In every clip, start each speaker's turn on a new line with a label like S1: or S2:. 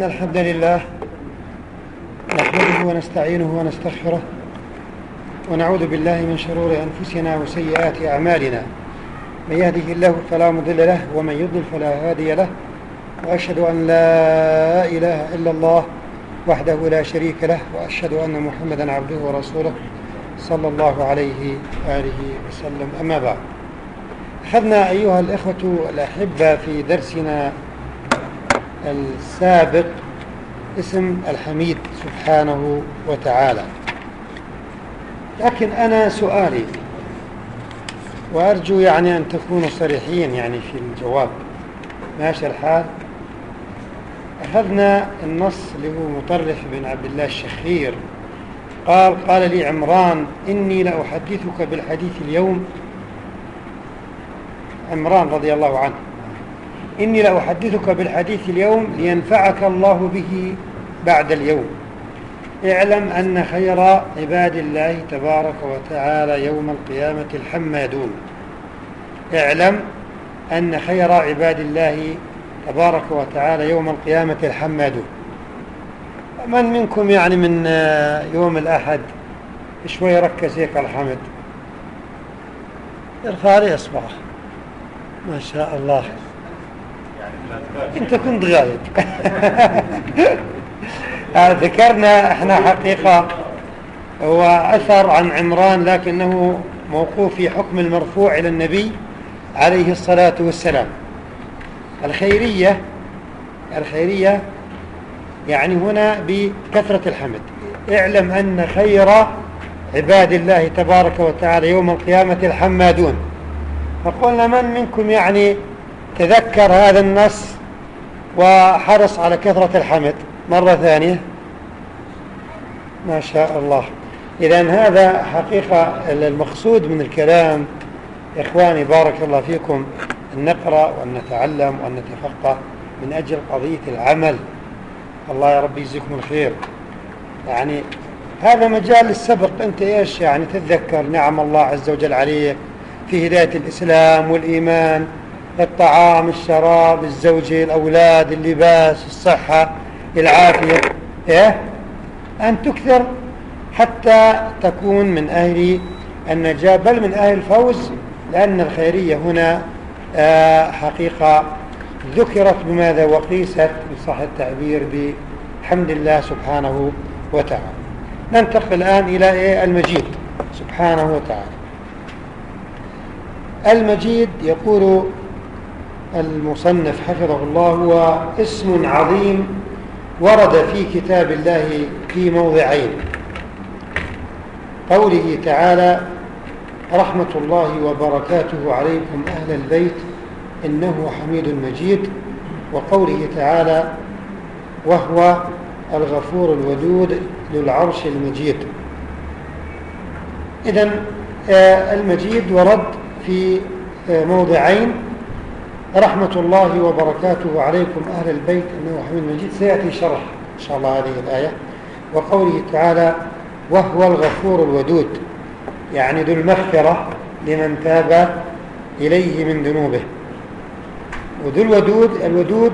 S1: إن الحمد لله نحمده ونستعينه ونستغفره ونعوذ بالله من شرور أنفسنا وسيئات أعمالنا. من يهده الله فلا مضل له ومن يضلل فلا هادي له. وأشهد أن لا إله إلا الله وحده لا شريك له وأشهد أن محمدا عبده ورسوله صلى الله عليه وآله وسلم. أما بعد أخذنا أيها الإخوة الأحبة في درسنا السابق اسم الحميد سبحانه وتعالى. لكن أنا سؤالي وأرجو يعني أن تكونوا صريحين يعني في الجواب. ماشي الحال؟ أخذنا النص اللي هو مطرف بن عبد الله الشخير. قال قال لي عمران إني لأحدثك بالحديث اليوم. عمران رضي الله عنه. إني لأحدثك بالحديث اليوم لينفعك الله به بعد اليوم. اعلم أن خير عباد الله تبارك وتعالى يوم القيامة الحمادون. اعلم أن خير عباد الله تبارك وتعالى يوم القيامة الحمادون. من منكم يعني من يوم الأحد شوي ركز هيك الحمد؟ ارفع لي اصبعه ما شاء الله. انت كنت غايب. ذكرنا إحنا حقيقة هو أثر عن عمران لكنه موقوف في حكم المرفوع إلى النبي عليه الصلاة والسلام. الخيرية الخيرية يعني هنا بكثرة الحمد. اعلم أن خير عباد الله تبارك وتعالى يوم القيامة الحمادون. فقلنا من منكم يعني تذكر هذا النص وحرص على كثرة الحمد. مرة ثانية. ما شاء الله. إذا هذا حقيقة المقصود من الكلام. إخواني بارك الله فيكم. أن نقرأ وأن نتعلم وأن نتفقه من أجل قضية العمل. الله يا رب يجزيكم الخير. يعني هذا مجال السبق أنت إيش يعني تتذكر نعم الله عز وجل عليك في هداية الإسلام والإيمان الطعام الشراب الزوجة الأولاد اللباس الصحة العافية. إيه؟ أن تكثر حتى تكون من أهل النجاة بل من أهل الفوز لأن الخيرية هنا آه حقيقة ذكرت بماذا وقيست بصح التعبير بحمد الله سبحانه وتعالى. ننتقل الآن إلى إيه؟ المجيد سبحانه وتعالى. المجيد يقول المصنف حفظه الله هو اسم عظيم ورد في كتاب الله في موضعين. قوله تعالى رحمة الله وبركاته عليكم أهل البيت إنه حميد مجيد. وقوله تعالى وهو الغفور الودود للعرش المجيد. إذا آه، المجيد ورد في آه، موضعين. رحمة الله وبركاته عليكم أهل البيت. إنه حميد مجيد. سيأتي شرح إن شاء الله هذه الآية وقوله تعالى وهو الغفور الودود. يعني ذو المغفرة لمن تاب إليه من ذنوبه. وذو الودود الودود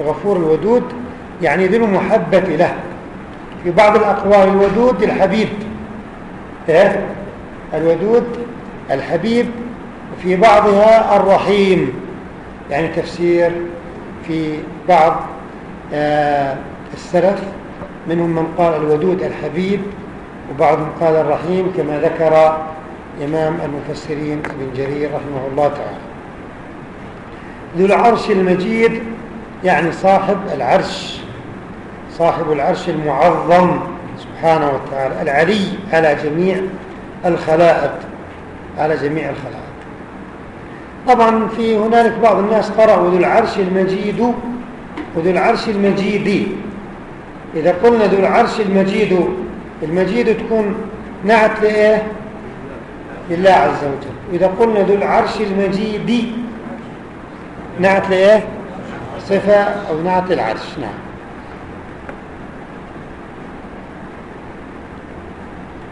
S1: الغفور الودود يعني ذو المحبة له. في بعض الأقوال الودود الحبيب. إيه؟ الودود الحبيب. وفي بعضها الرحيم. يعني تفسير في بعض آه السلف منهم من قال الودود الحبيب وبعضهم قال الرحيم كما ذكر إمام المفسرين ابن جرير رحمه الله تعالى. ذو العرش المجيد يعني صاحب العرش صاحب العرش المعظم سبحانه وتعالى العلي على جميع الخلائق على جميع الخلائق. طبعا في هنالك بعض الناس قرأوا ذو العرش المجيد وذو العرش المجيد إذا قلنا ذو العرش المجيد المجيد تكون نعت لإيه؟ لله عز وجل. وإذا قلنا ذو العرش المجيد نعت لإيه؟ صفة أو نعت العرش نعم.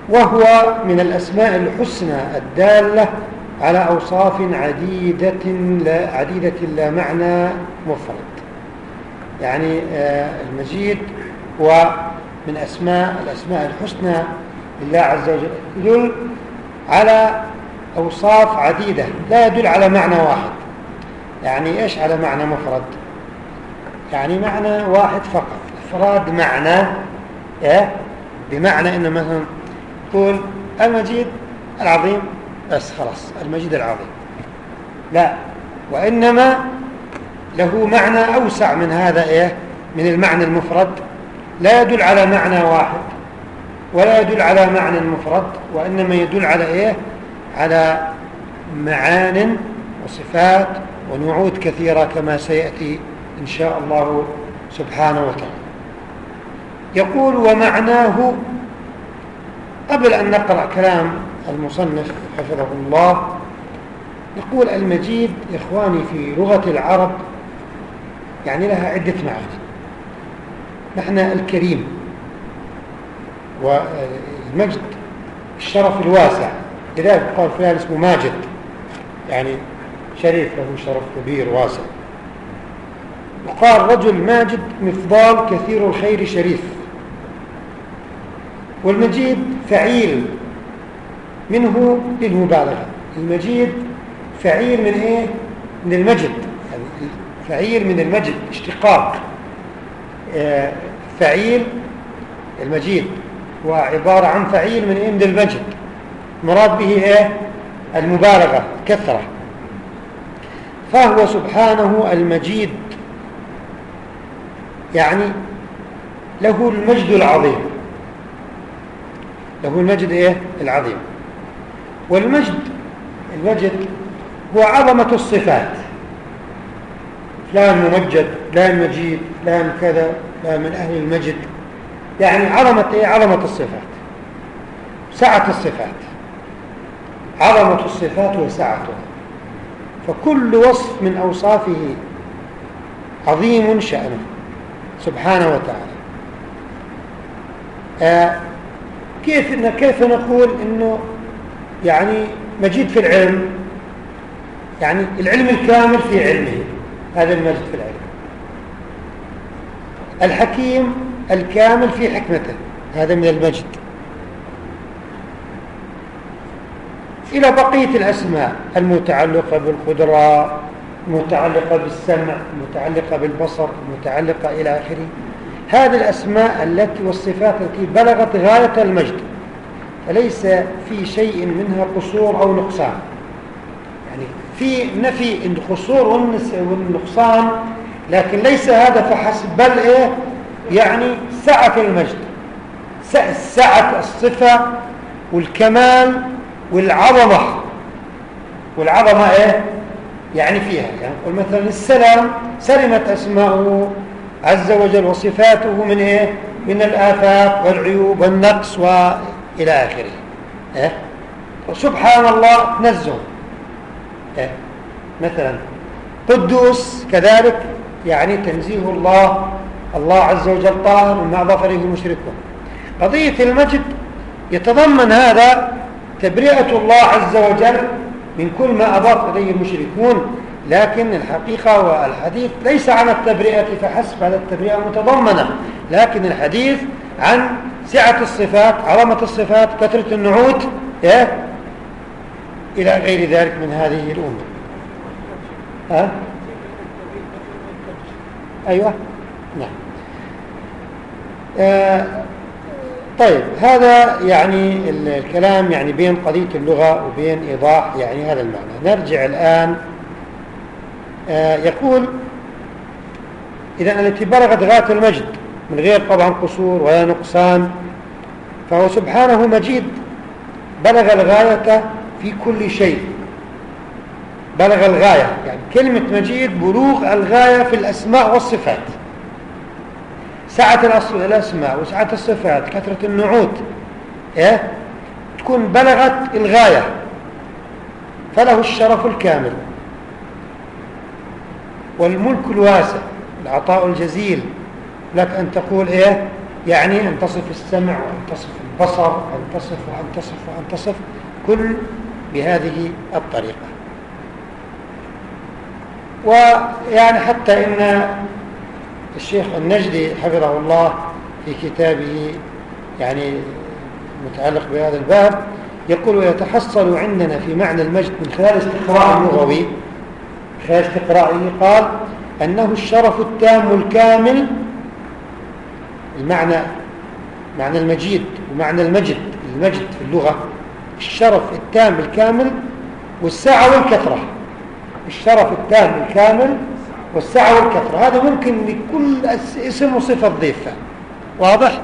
S1: وهو من الأسماء الحسنى الدالة على أوصاف عديدة لا, عديدة لا معنى مفرد. يعني آه، المجيد هو من أسماء الأسماء الحسنى لله عز وجل يدل على أوصاف عديدة لا يدل على معنى واحد. يعني إيش على معنى مفرد؟ يعني معنى واحد فقط. إفراد معنى إيه؟ بمعنى إنه مثلا تقول المجيد العظيم بس خلاص المجيد العظيم. لا وإنما له معنى أوسع من هذا إيه؟ من المعنى المفرد. لا يدل على معنى واحد ولا يدل على معنى مفرد وإنما يدل على إيه؟ على معان وصفات ونعود كثيرة كما سيأتي إن شاء الله سبحانه وتعالى. يقول ومعناه قبل أن نقرأ كلام المصنف حفظه الله يقول المجيد إخواني في لغة العرب يعني لها عدة معاني. نحن الكريم والمجد الشرف الواسع. لذلك قال فلان اسمه ماجد يعني شريف له شرف كبير واسع. وقال رجل ماجد مفضال كثير الخير شريف. والمجيد فعيل منه للمبالغة. المجيد فعيل من إيه؟ من المجد. يعني فعيل من المجد اشتقاق. آه، فعيل المجيد وعبارة عن فعيل من إيه؟ من المجد. مراد به إيه؟ المبالغة كثرة. فهو سبحانه المجيد. يعني له المجد العظيم. له المجد إيه؟ العظيم. والمجد المجد هو عظمة الصفات. فلان ممجد فلان مجيد فلان كذا فلان من أهل المجد. يعني عظمة إيه؟ عظمة الصفات. سعة الصفات. عظمة الصفات وسعتها فكل وصف من أوصافه عظيم شأنه سبحانه وتعالى. آه كيف كيف نقول إنه يعني مجيد في العلم يعني العلم الكامل في علمه هذا المجد في العلم. الحكيم الكامل في حكمته هذا من المجد. إلى بقية الأسماء المتعلقة بالقدرة المتعلقة بالسمع المتعلقة بالبصر المتعلقة إلى آخره. هذه الأسماء التي والصفات التي بلغت غاية المجد. فليس في شيء منها قصور أو نقصان. يعني في نفي القصور والنقصان لكن ليس هذا فحسب بل إيه؟ يعني سعة المجد. سعة الصفة والكمال والعظمة. والعظمة إيه؟ يعني فيها. يعني نقول مثلا السلام سلمت أسماؤه عز وجل وصفاته من إيه؟ من الآفات والعيوب والنقص وإلى آخره. إيه؟ وسبحان الله نزه إيه؟ مثلا قدوس كذلك يعني تنزيه الله. الله عز وجل طاهر أضاف إليه المشركون قضية المجد يتضمن هذا تبرئة الله عز وجل من كل ما أضاف إليه المشركون. لكن الحقيقة والحديث ليس عن التبرئة فحسب هذا التبرئة متضمنة. لكن الحديث عن سعة الصفات عظمة الصفات كثرة النعوت إيه؟ إلى غير ذلك من هذه الأمور. ها؟ أيوة. نعم. آه طيب هذا يعني الكلام يعني بين قضية اللغة وبين إيضاح يعني هذا المعنى. نرجع الآن. آه يقول إذا التي بلغت غاية المجد من غير طبعا قصور ولا نقصان. فهو سبحانه مجيد. بلغ الغاية في كل شيء. بلغ الغاية. يعني كلمة مجيد بلوغ الغاية في الأسماء والصفات. سعة الأسماء وسعة الصفات كثرة النعوت. إيه؟ تكون بلغت الغاية. فله الشرف الكامل. والملك الواسع العطاء الجزيل. لك أن تقول إيه؟ يعني أن تصف السمع وأن تصف البصر وأن تصف وأن تصف وأن تصف كل بهذه الطريقة. ويعني حتى إن الشيخ النجدي حفظه الله في كتابه يعني متعلق بهذا الباب يقول ويتحصل عندنا في معنى المجد من خلال استقراء اللغوي. خلال استقرائه قال أنه الشرف التام الكامل المعنى معنى المجيد ومعنى المجد المجد في اللغة الشرف التام الكامل والسعة والكثرة. الشرف التام الكامل والسعة والكثرة. هذا ممكن لكل اسم وصفة تضيفها واضح؟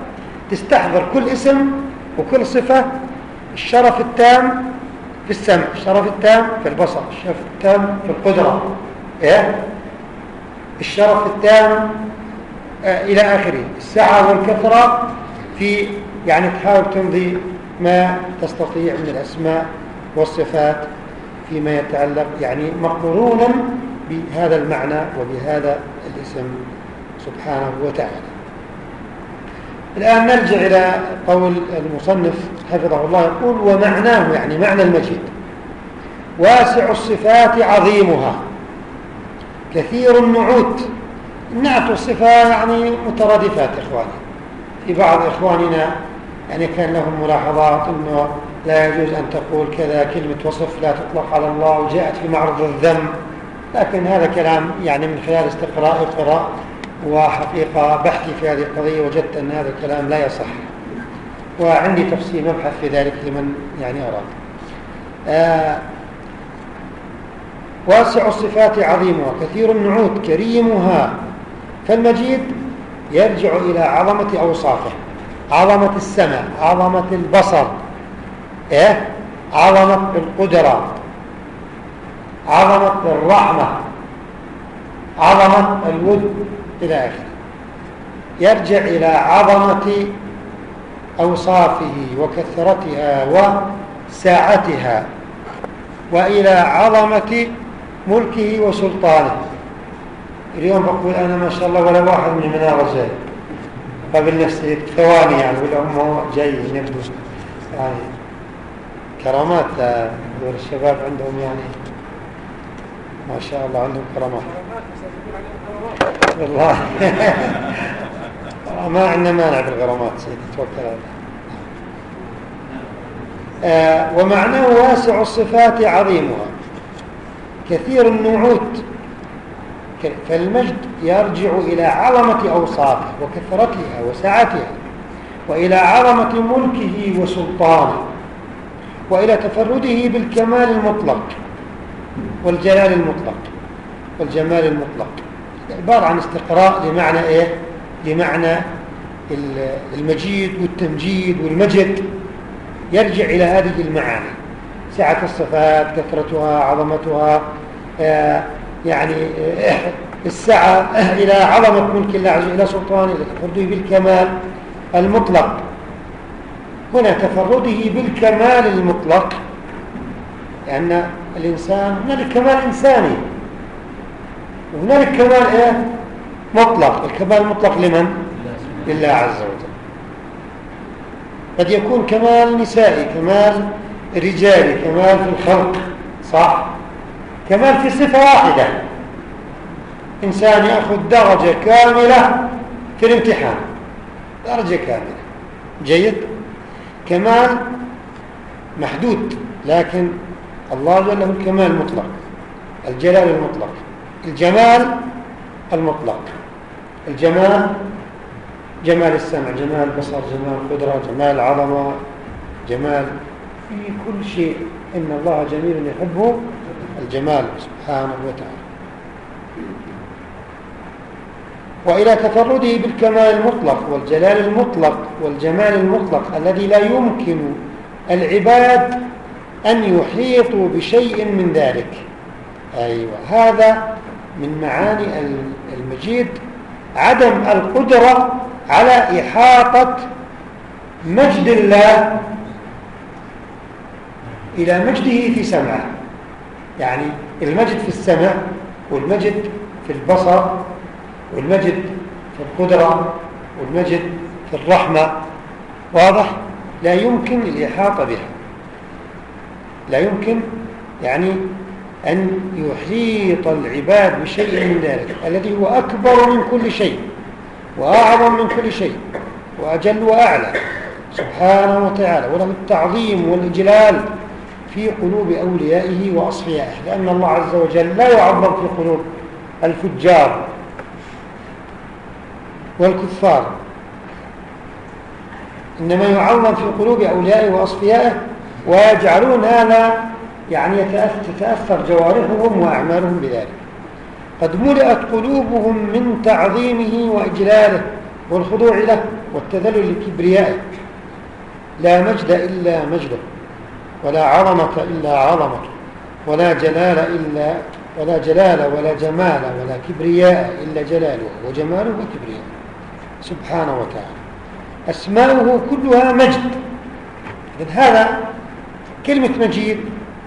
S1: تستحضر كل اسم وكل صفة. الشرف التام في السمع الشرف التام في البصر الشرف التام في القدرة. إيه؟ الشرف التام إلى آخره. السعة والكثرة في يعني تحاول تمضي ما تستطيع من الأسماء والصفات فيما يتعلق يعني مقرونا بهذا المعنى وبهذا الاسم سبحانه وتعالى. الآن نرجع إلى قول المصنف حفظه الله يقول ومعناه يعني معنى المجيد واسع الصفات عظيمها كثير النعوت النعت والصفة يعني مترادفات إخواني. في بعض إخواننا يعني كان لهم ملاحظات أنه لا يجوز أن تقول كذا كلمة وصف لا تطلق على الله وجاءت في معرض الذم. لكن هذا كلام يعني من خلال استقراء القراء وحقيقة بحثي في هذه القضية وجدت أن هذا الكلام لا يصح. وعندي تفصيل مبحث في ذلك لمن يعني أراد. آه واسع الصفات عظيمها كثير النعوت كريمها. فالمجيد يرجع إلى عظمة أوصافه عظمة السمع عظمة البصر إيه؟ عظمة القدرة عظمة الرحمة عظمة الود إلى آخره يرجع إلى عظمة أوصافه وكثرتها وساعتها وإلى عظمة ملكه وسلطانه اليوم بقول أنا ما شاء الله ولا واحد من منارة زي قبل نفسي ثواني يعني ولا هم جاي ينبوا يعني كرامات دول الشباب عندهم يعني ما شاء الله عندهم كرامات. والله. ما عندنا مانع بالغرامات سيدي توكل على آه ومعناه واسع الصفات عظيمها. كثير النعوت فالمجد يرجع إلى عظمة أوصافه وكثرتها وسعتها وإلى عظمة ملكه وسلطانه وإلى تفرده بالكمال المطلق والجلال المطلق والجمال المطلق. عبارة عن استقراء لمعنى إيه؟ لمعنى المجيد والتمجيد والمجد. يرجع إلى هذه المعاني سعة الصفات كثرتها عظمتها آه يعني السعة آه إلى عظمة ملك الله عز وجل إلى سلطانه تفرده بالكمال المطلق هنا تفرده بالكمال المطلق لأن الإنسان هنالك كمال إنساني وهنالك كمال إيه؟ مطلق الكمال المطلق لمن؟ لله عز وجل قد يكون كمال نسائي كمال رجالي كمال في الخلق صح كمال في صفة واحدة. إنسان يأخذ درجة كاملة في الامتحان. درجة كاملة. جيد. كمال محدود لكن الله جل له الكمال المطلق الجلال المطلق. الجمال المطلق. الجمال جمال السمع جمال البصر جمال القدرة جمال العظمة جمال في كل شيء. إن الله جميل يحبه. الجمال سبحانه وتعالى. وإلى تفرده بالكمال المطلق والجلال المطلق والجمال المطلق الذي لا يمكن العباد أن يحيطوا بشيء من ذلك. أيوة هذا من معاني المجيد عدم القدرة على إحاطة مجد الله إلى مجده في سمعه. يعني المجد في السمع والمجد في البصر والمجد في القدرة والمجد في الرحمة. واضح؟ لا يمكن الإحاطة بها. لا يمكن يعني أن يحيط العباد بشيء من ذلك الذي هو أكبر من كل شيء وأعظم من كل شيء وأجل وأعلى. سبحانه وتعالى وله التعظيم والإجلال في قلوب أوليائه وأصفيائه لأن الله عز وجل لا يعظم في قلوب الفجار والكفار. إنما يعظم في قلوب أوليائه وأصفيائه ويجعلون هذا يعني تتأثر جوارحهم وأعمالهم بذلك. قد ملئت قلوبهم من تعظيمه وإجلاله والخضوع له والتذلل لكبريائه. لا مجد إلا مجده. ولا عظمة إلا عظمته ولا جلال إلا ولا جلال ولا جمال ولا كبرياء إلا جلاله وجماله وكبرياء سبحانه وتعالى. أسماؤه كلها مجد. إذن هذا كلمة مجيد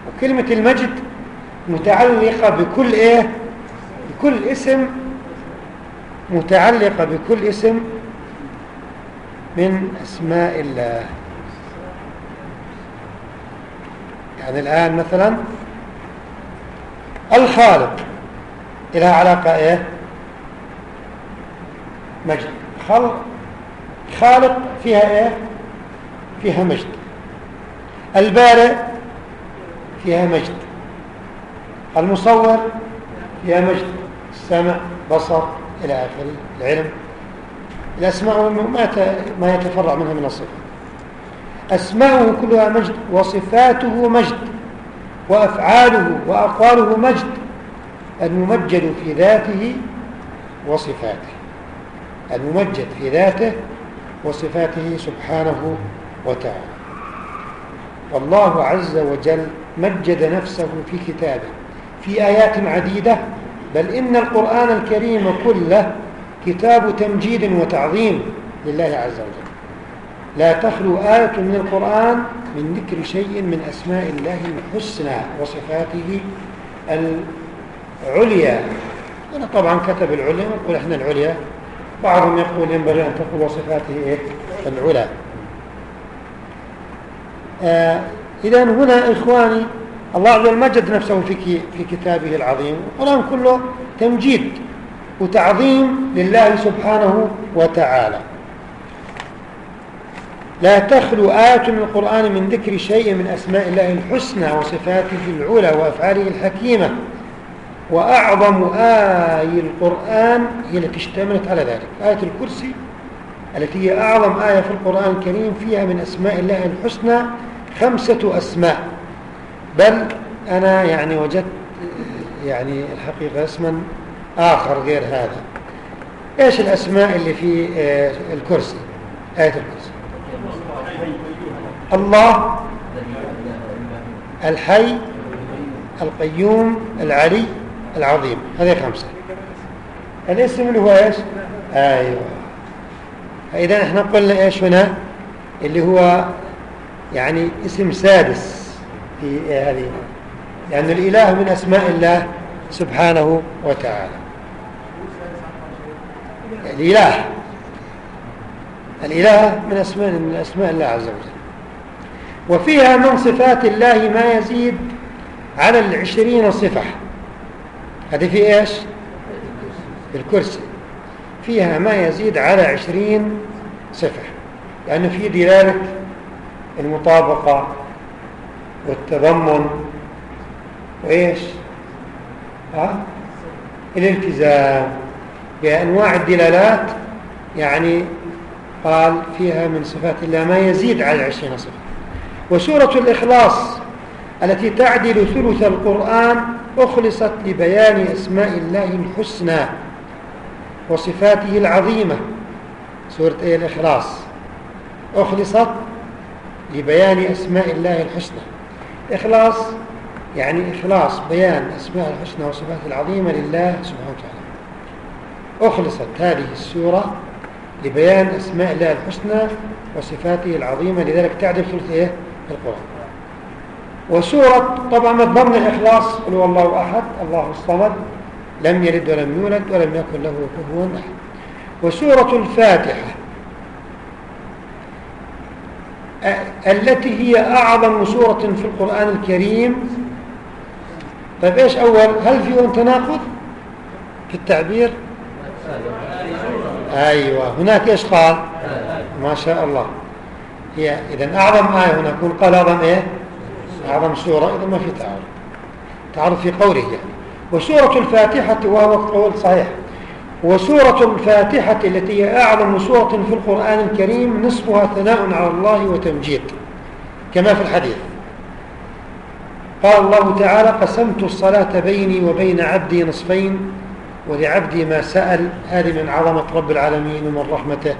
S1: وكلمة المجد متعلقة بكل إيه؟ بكل اسم متعلقة بكل اسم من أسماء الله. يعني الآن مثلا الخالق لها علاقة إيه؟ مجد. خلق خالق فيها إيه؟ فيها مجد. البارئ فيها مجد. المصور فيها مجد. السمع بصر إلى آخره العلم. الأسماء ما يتفرع منها من الصفة أسماؤه كلها مجد وصفاته مجد وأفعاله وأقواله مجد الممجد في ذاته وصفاته الممجد في ذاته وصفاته سبحانه وتعالى. والله عز وجل مجد نفسه في كتابه في آيات عديدة بل إن القرآن الكريم كله كتاب تمجيد وتعظيم لله عز وجل. لا تخلو آية من القرآن من ذكر شيء من أسماء الله الحسنى وصفاته العليا. أنا طبعا كتب العليا ونقول إحنا العليا. بعضهم يقول ينبغي أن تقول وصفاته إيه؟ العلا. آه إذا هنا إخواني الله عز وجل مجد نفسه في في كتابه العظيم. القرآن كله تمجيد وتعظيم لله سبحانه وتعالى. لا تخلو آية من القرآن من ذكر شيء من أسماء الله الحسنى وصفاته العلى وأفعاله الحكيمة. وأعظم آي القرآن هي التي اشتملت على ذلك. آية الكرسي التي هي أعظم آية في القرآن الكريم فيها من أسماء الله الحسنى خمسة أسماء. بل أنا يعني وجدت يعني الحقيقة اسما آخر غير هذا. إيش الأسماء اللي في آه، الكرسي؟ آية الكرسي. الله الحي القيوم العلي العظيم. هذه خمسة. الاسم اللي هو إيش؟ أيوه. فإذا إحنا قلنا إيش هنا؟ اللي هو يعني اسم سادس في هذه. لأن الإله من أسماء الله سبحانه وتعالى. الإله. الإله من أسماء من أسماء الله عز وجل. وفيها من صفات الله ما يزيد على العشرين صفة. هذه في إيش؟ الكرسي. فيها ما يزيد على عشرين صفة. لأنه في دلالة المطابقة والتضمن وإيش؟ ها؟ الالتزام. بأنواع الدلالات يعني قال فيها من صفات الله ما يزيد على عشرين صفة. وسورة الإخلاص التي تعدل ثلث القرآن أخلصت لبيان أسماء الله الحسنى وصفاته العظيمة. سورة إيه الإخلاص؟ أخلصت لبيان أسماء الله الحسنى. إخلاص يعني إخلاص بيان أسماء الحسنى وصفاته العظيمة لله سبحانه وتعالى. أخلصت هذه السورة لبيان أسماء الله الحسنى وصفاته العظيمة. لذلك تعدل ثلث إيه؟ القرآن. وسورة طبعا من ضمن الإخلاص قل هو الله أحد الله الصمد لم يلد ولم يولد ولم يكن له كفوا أحد. وسورة الفاتحة التي هي أعظم سورة في القرآن الكريم. طيب إيش أول؟ هل فيه تناقض في التعبير؟ أيوة هناك إيش قال ما شاء الله. هي إذا أعظم آية هنا يكون قال أعظم إيه؟ أعظم سورة إذا ما في تعارض. تعارض في قوله يعني. وسورة الفاتحة وهو قول صحيح. وسورة الفاتحة التي هي أعظم سورة في القرآن الكريم نصفها ثناء على الله وتمجيد. كما في الحديث. قال الله تعالى قسمت الصلاة بيني وبين عبدي نصفين ولعبدي ما سأل هذه من عظمة رب العالمين ومن رحمته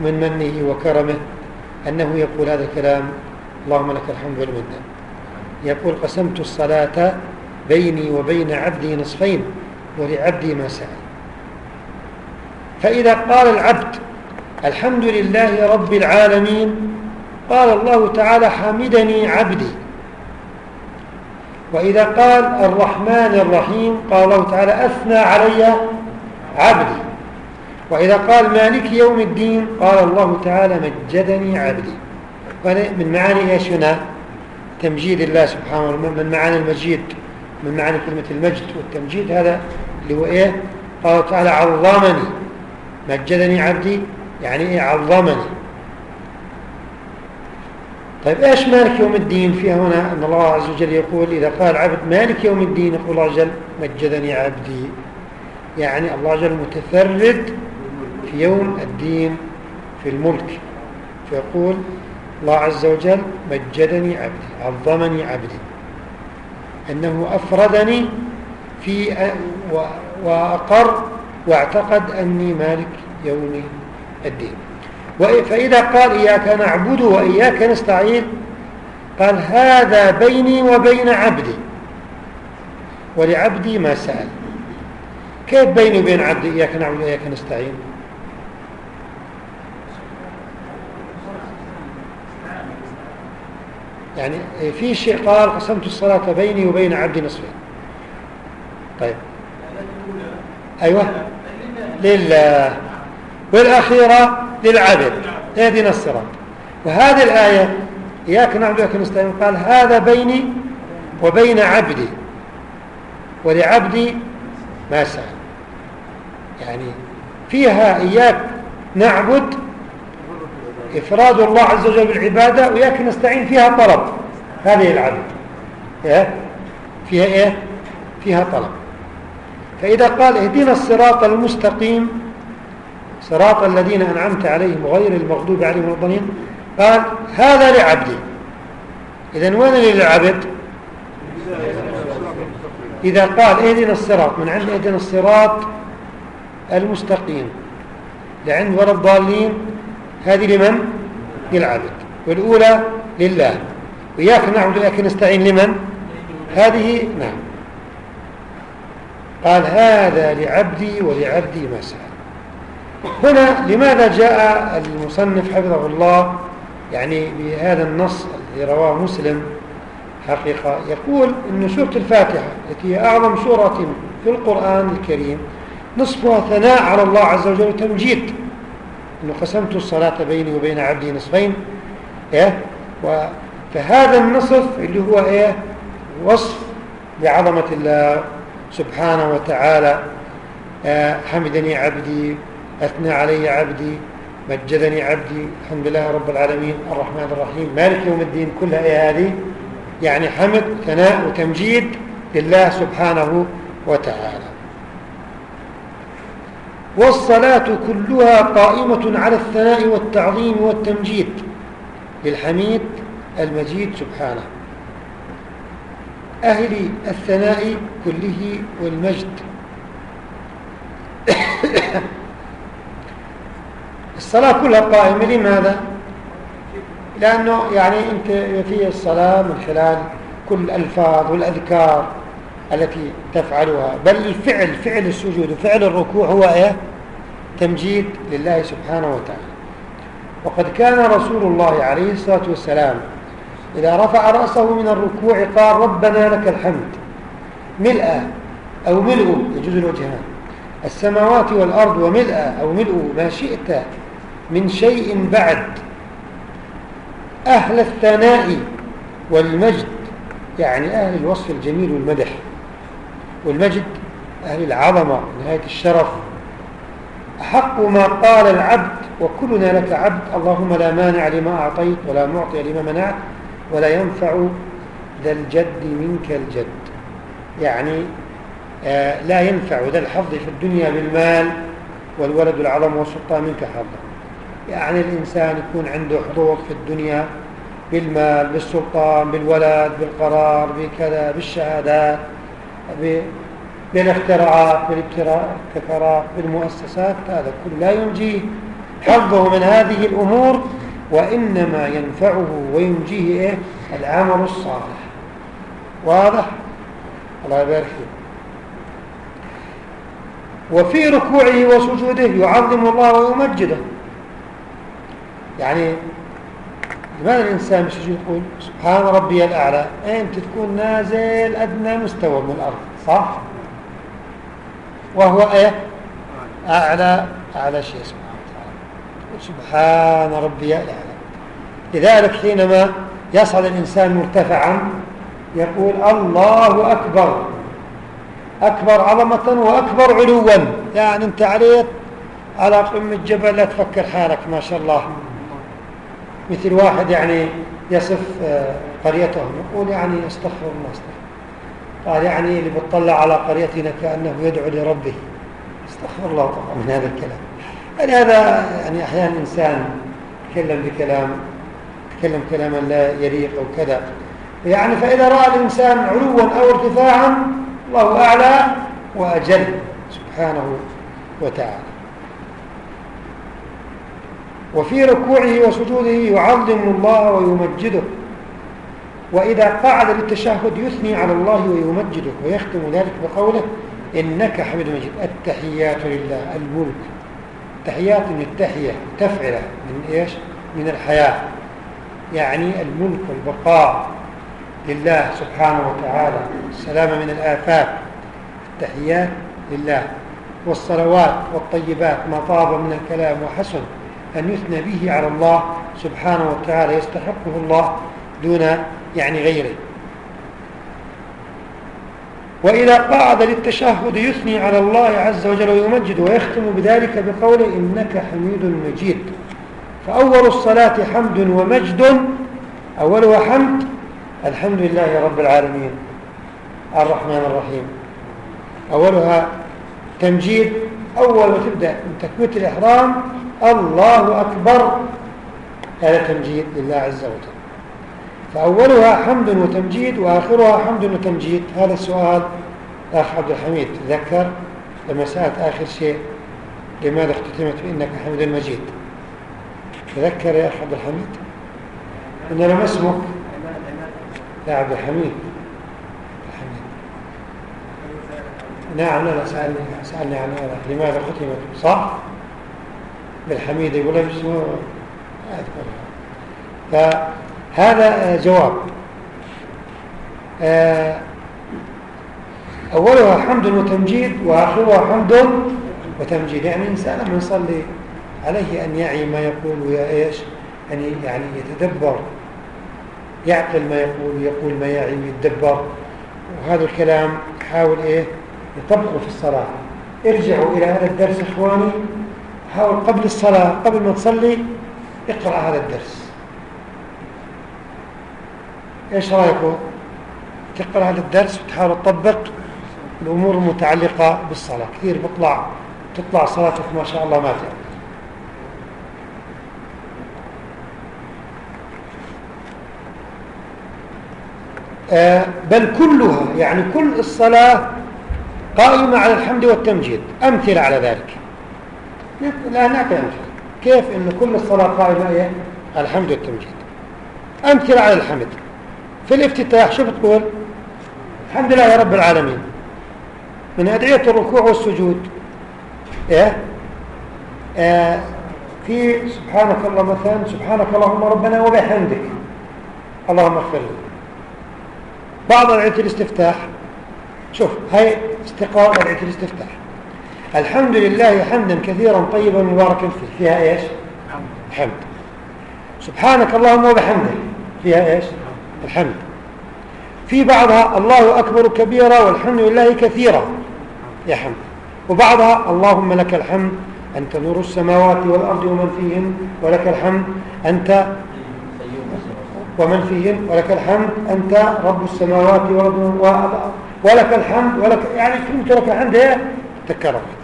S1: من منه وكرمه أنه يقول هذا الكلام اللهم لك الحمد والمنة. يقول قسمت الصلاة بيني وبين عبدي نصفين ولعبدي ما سأل. فإذا قال العبد الحمد لله رب العالمين قال الله تعالى حمدني عبدي. وإذا قال الرحمن الرحيم قال الله تعالى أثنى علي عبدي. وإذا قال مالك يوم الدين قال الله تعالى مجدني عبدي. من معاني إيش هنا؟ تمجيد الله سبحانه وتعالى من معاني المجيد من معاني كلمة المجد والتمجيد هذا اللي هو إيه؟ قال تعالى عظمني مجدني عبدي يعني إيه؟ عظمني طيب إيش مالك يوم الدين؟ فيها هنا أن الله عز وجل يقول إذا قال عبد مالك يوم الدين يقول الله عز وجل مجدني عبدي. يعني الله عز وجل متفرد في يوم الدين في الملك. فيقول الله عز وجل مجدني عبدي عظمني عبدي أنه أفردني في وأقر واعتقد أني مالك يوم الدين. فإذا قال إياك نعبد وإياك نستعين قال هذا بيني وبين عبدي. ولعبدي ما سأل. كيف بيني وبين عبدي؟ إياك نعبد وإياك نستعين. يعني في شيء قال قسمت الصلاة بيني وبين عبدي نصفين. طيب. أيوة. لله. والأخيرة للعبد. اهدنا الصراط. وهذه الآية إياك نعبد وإياك نستعين قال هذا بيني وبين عبدي. ولعبدي ما سأل. يعني فيها إياك نعبد إفراد الله عز وجل بالعبادة وإياك نستعين فيها طلب. هذه العبد إيه؟ فيها إيه؟ فيها طلب. فإذا قال اهدنا الصراط المستقيم صراط الذين أنعمت عليهم غير المغضوب عليهم الضالين قال هذا لعبدي. إذا وين للعبد؟ إذا قال اهدنا الصراط من عند اهدنا الصراط المستقيم. لعند ولا الضالين؟ هذه لمن؟ للعبد. والأولى لله. وإياك نعبد وإياك نستعين لمن؟ هذه نعم. قال هذا لعبدي ولعبدي ما سأل. هنا لماذا جاء المصنف حفظه الله؟ يعني بهذا النص الذي رواه مسلم حقيقة. يقول أن سورة الفاتحة التي هي أعظم سورة في القرآن الكريم نصفها ثناء على الله عز وجل وتمجيد. أنه قسمت الصلاة بيني وبين عبدي نصفين إيه؟ فهذا النصف اللي هو إيه؟ وصف لعظمة الله سبحانه وتعالى آه حمدني عبدي أثنى علي عبدي مجدني عبدي الحمد لله رب العالمين الرحمن الرحيم مالك يوم الدين كلها إيه هذه يعني حمد ثناء وتمجيد لله سبحانه وتعالى والصلاة كلها قائمة على الثناء والتعظيم والتمجيد للحميد المجيد سبحانه. أهل الثناء كله والمجد. الصلاة كلها قائمة لماذا؟ لأنه يعني أنت في الصلاة من خلال كل الألفاظ والأذكار. التي تفعلها. بل الفعل فعل السجود وفعل الركوع هو إيه؟ تمجيد لله سبحانه وتعالى. وقد كان رسول الله عليه الصلاة والسلام إذا رفع رأسه من الركوع قال ربنا لك الحمد. ملء أو ملء يجوز الوجهان. السماوات والأرض وملء أو ملء ما شئت من شيء بعد. أهل الثناء والمجد يعني أهل الوصف الجميل والمدح. والمجد أهل العظمة نهاية الشرف. أحق ما قال العبد وكلنا لك عبد اللهم لا مانع لما أعطيت ولا معطي لما منعت ولا ينفع ذا الجد منك الجد. يعني آه لا ينفع ذا الحظ في الدنيا بالمال والولد العظم والسلطان منك حظا. يعني الإنسان يكون عنده حظوظ في الدنيا بالمال بالسلطان بالولد بالقرار بكذا بالشهادات. بالاختراعات بالابتكارات بالمؤسسات هذا كله لا ينجيه حظه من هذه الأمور وإنما ينفعه وينجيه إيه؟ العمل الصالح. واضح؟ الله يبارك فيه وفي ركوعه وسجوده يعظم الله ويمجده. يعني لماذا الإنسان مش يقول؟ سبحان ربي الأعلى. أنت تكون نازل أدنى مستوى من الأرض صح؟ وهو إيه؟ أعلى أعلى شيء سبحانه وتعالى. سبحان ربي الأعلى. لذلك حينما يصعد الإنسان مرتفعا يقول الله أكبر. أكبر عظمة وأكبر علوا. يعني أنت عليك على قمة جبل لا تفكر حالك ما شاء الله. مثل واحد يعني يصف آه، قريته. يقول يعني أستغفر الله أستغفر. قال يعني اللي بتطلع على قريتنا كأنه يدعو لربه. أستغفر الله طبعا من هذا الكلام. يعني هذا يعني أحيانا إنسان يتكلم بكلام يتكلم كلاما لا يليق أو كذا. يعني فإذا رأى الإنسان علوا أو ارتفاعا الله أعلى وأجل سبحانه وتعالى. وفي ركوعه وسجوده يعظم الله ويمجده. وإذا قعد للتشهد يثني على الله ويمجده ويختم ذلك بقوله إنك حميد مجيد. التحيات لله الملك. تحيات من التحية تفعلة من إيش؟ من الحياة. يعني الملك والبقاء لله سبحانه وتعالى. السلامة من الآفات. التحيات لله. والصلوات والطيبات ما طاب من الكلام وحسن. أن يثنى به على الله سبحانه وتعالى يستحقه الله دون يعني غيره. وإذا قعد للتشهد يثني على الله عز وجل ويمجد ويختم بذلك بقوله إنك حميد مجيد. فأول الصلاة حمد ومجد أولها حمد الحمد لله رب العالمين الرحمن الرحيم. أولها تمجيد أول ما تبدأ من تكبيرة الإحرام الله أكبر. هذا تمجيد لله عز وجل. فأولها حمد وتمجيد وآخرها حمد وتمجيد. هذا السؤال الأخ عبد الحميد تذكر لما سألت آخر شيء لماذا اختتمت بإنك حمد مجيد؟ تذكر يا أخ عبد الحميد؟ إن لم أسمك. يا عبد الحميد. نعم لا سألني سألني عن هذا. لماذا ختمت؟ صح؟ بالحميد يقول لك اسمه فهذا جواب. آه، أولها حمد وتمجيد وآخرها حمد وتمجيد. يعني الإنسان لما يصلي عليه أن يعي ما يقول ويا إيش؟ أن يعني يتدبر. يعقل ما يقول ويقول ما يعي ويتدبر. وهذا الكلام حاول إيه؟ يطبقه في الصلاة. ارجعوا إلى هذا الدرس إخواني. حاول قبل الصلاة قبل ما تصلي اقرأ هذا الدرس. إيش رأيكم؟ تقرأ هذا الدرس وتحاول تطبق الأمور المتعلقة بالصلاة. كثير بطلع تطلع صلاتك ما شاء الله ما تعمل آه، بل كلها يعني كل الصلاة قائمة على الحمد والتمجيد أمثلة على ذلك. لا نعطي أمثلة. كيف أن كل الصلاة قائمة إيه؟ الحمد والتمجيد أمثلة على الحمد. في الافتتاح شو بتقول؟ الحمد لله يا رب العالمين. من أدعية الركوع والسجود. إيه؟ آه في سبحانك الله مثلا سبحانك اللهم ربنا وبحمدك. اللهم اغفر لي. بعض أدعية الاستفتاح. شوف هاي استقامة أدعية الاستفتاح. الحمد لله حمدا كثيرا طيبا مباركا فيه. فيها إيش؟ حمد سبحانك اللهم وبحمدك. فيها إيش؟ الحمد. في بعضها الله أكبر كبيرا والحمد لله كثيرا. يا حمد. وبعضها اللهم لك الحمد أنت نور السماوات والأرض ومن فيهن ولك الحمد أنت ومن فيهن ولك الحمد أنت رب السماوات والأرض ولك الحمد ولك يعني كنت لك الحمد هي تكررت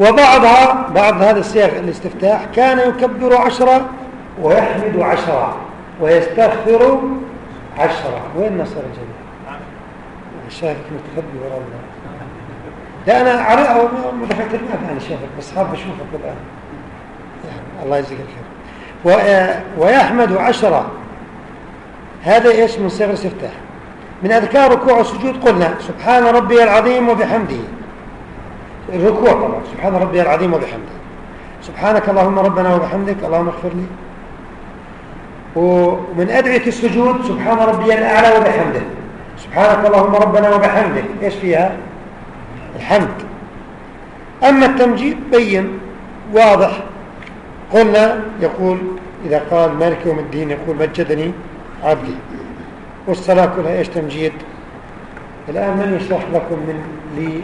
S1: وبعضها بعض هذا السياق الاستفتاح كان يكبر عشرة ويحمد عشرة ويستغفر عشرة. وين نصر الجميع شايفك متخبي وراء الله. لا أنا عرق ما دخلت أنا شايفك بس حاب أشوفك الآن. يعني الله يجزيك الخير. ويحمد عشرة. هذا إيش من صيغ الاستفتاح؟ من أذكار ركوع السجود قلنا سبحان ربي العظيم وبحمده. الركوع طبعا سبحان ربي العظيم وبحمده. سبحانك اللهم ربنا وبحمدك. اللهم اغفر لي. ومن أدعية السجود سبحان ربي الأعلى وبحمده. سبحانك اللهم ربنا وبحمدك. إيش فيها؟ الحمد. أما التمجيد بين واضح. قلنا يقول إذا قال مالك يوم الدين يقول مجدني عبدي. والصلاة كلها إيش؟ تمجيد. الآن من يشرح لكم من لي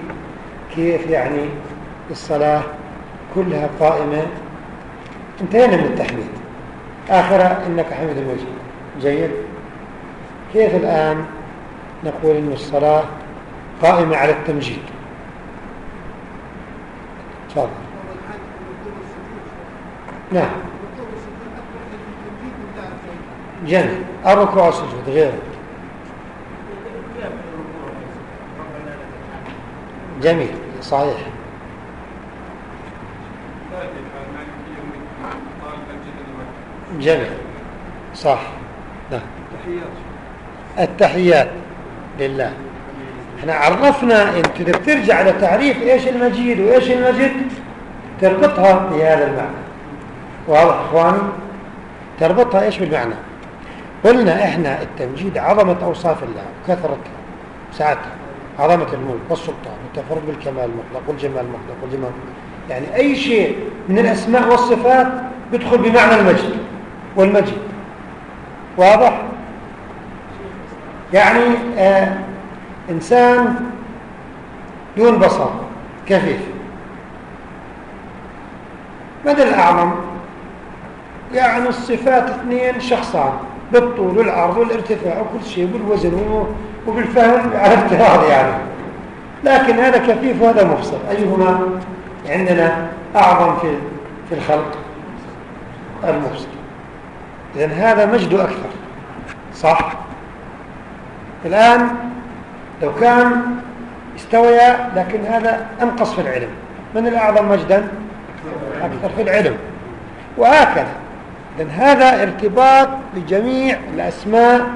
S1: كيف يعني الصلاة كلها قائمة؟ انتهينا من التحميد. آخرة إنك حميد المجيد. جيد. كيف الآن نقول إن الصلاة قائمة على التمجيد؟ تفضل. نعم. جميل. الركوع والسجود غيره جميل. صحيح. جميل. صح. نعم. التحيات لله. إحنا عرفنا انت بترجع لتعريف إيش المجيد وإيش المجد تربطها بهذا المعنى. واضح إخواني؟ تربطها إيش بالمعنى؟ قلنا إحنا التمجيد عظمة أوصاف الله وكثرتها ساعتها. عظمة الملك والسلطان والتفرد بالكمال المطلق والجمال المطلق والجمال يعني أي شيء من الأسماء والصفات بيدخل بمعنى المجد والمجد. واضح؟ يعني آه إنسان دون بصر كفيف. ماذا الأعظم؟ يعني الصفات اثنين شخصان بالطول والعرض والارتفاع وكل شيء بالوزن وبالفهم على افتراض يعني. لكن هذا كفيف وهذا مبصر أيهما عندنا أعظم في في الخلق؟ المبصر إذن هذا مجد أكثر. صح؟ الآن لو كان استويا لكن هذا أنقص في العلم. من الأعظم مجدا؟ أكثر في العلم. وهكذا. إذن هذا ارتباط بجميع الأسماء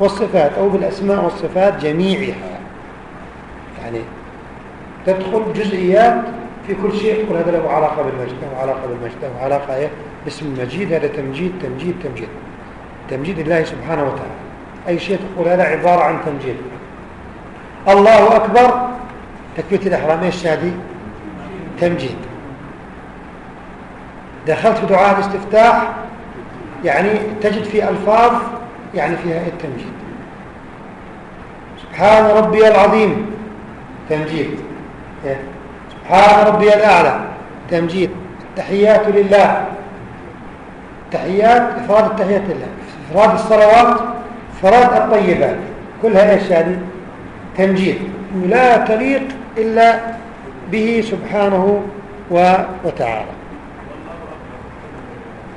S1: والصفات أو بالأسماء والصفات جميعها. يعني تدخل جزئيات في كل شيء تقول هذا له علاقة بالمجد له علاقة بالمجد له علاقة إيه؟ باسم المجيد هذا تمجيد تمجيد تمجيد. تمجيد الله سبحانه وتعالى. أي شيء تقول هذا عبارة عن تمجيد. الله أكبر تكبيرة الإحرام إيش هذه؟ تمجيد. دخلت في دعاء الاستفتاح يعني تجد في ألفاظ يعني فيها التمجيد؟ سبحان ربي العظيم. تمجيد. إيه؟ سبحان ربي الأعلى. تمجيد. التحيات لله. تحيات إفراد التحيات لله. إفراد الصلوات إفراد الطيبات. كلها إيش هذه تمجيد. لا تليق إلا به سبحانه وتعالى.